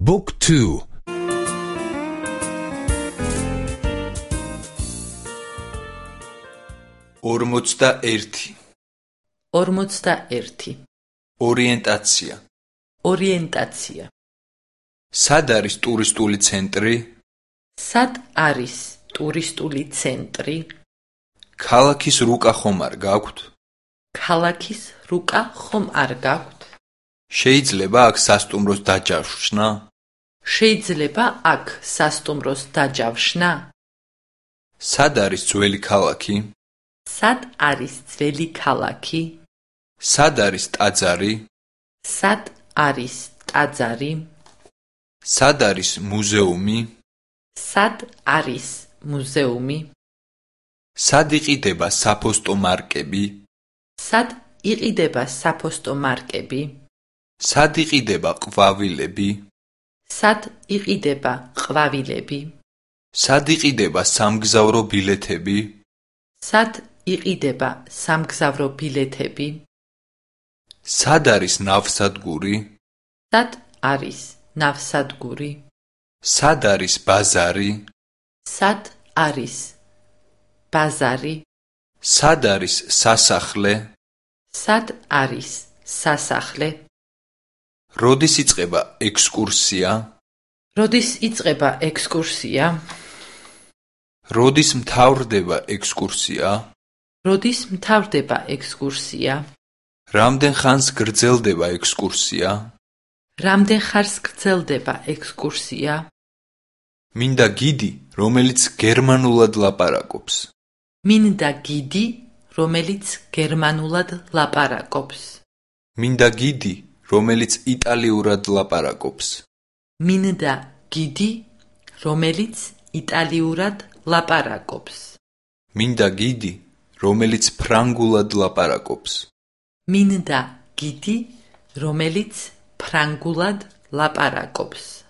Book 2 41 41 ორიენტაცია. ორიენტაცია. სად არის ტურისტული ცენტრი? სად არის ტურისტული ცენტრი? ქალაქის რუკა ხომ არ გაქვთ ქალაქის რუკა ხომ არ გაქვთ შეიძლება აქ სასტუმროს დაჯავშნა შეიძლება აქ სასტუმროს დაჯავშნა? სად არის ძველი ქალაქი? სად არის ძველი ქალაქი? სად არის ტაძარი? სად არის ტაძარი? სად არის მუზეუმი? სად არის მუზეუმი? სად იყიდება საფოსტო მარკები? სად იყიდება საფოსტო მარკები? სად იყიდება ყვავილები სად იყიდება ყვავილები? სად იყიდება სამგზავრო ბილეთები? სად იყიდება სამგზავრო ბილეთები? სად არის ნავსადგური? სად არის ნავსადგური? სად არის ბაზარი? სად არის ბაზარი? სად არის სასახლე? სად არის სასახლე როდის იწყება ექსკურსია? როდის იწყება ექსკურსია? როდის მთავრდება ექსკურსია? როდის მთავრდება ექსკურსია? რამდენ ხანს გრძელდება ექსკურსია? რამდენ ხანს გრძელდება ექსკურსია? მინდა გიდი რომელიც გერმანულად ლაპარაკობს. მინდა გიდი რომელიც გერმანულად ლაპარაკობს. მინდა გიდი რომელიც იტალიურად ლაპარაკობს. მინდა გიდი რომელიც იტალიურად ლაპარაკობს. მინდა გიდი რომელიც ფრანგულად ლაპარაკობს. მინდა გიდი რომელიც ფრანგულად ლაპარაკობს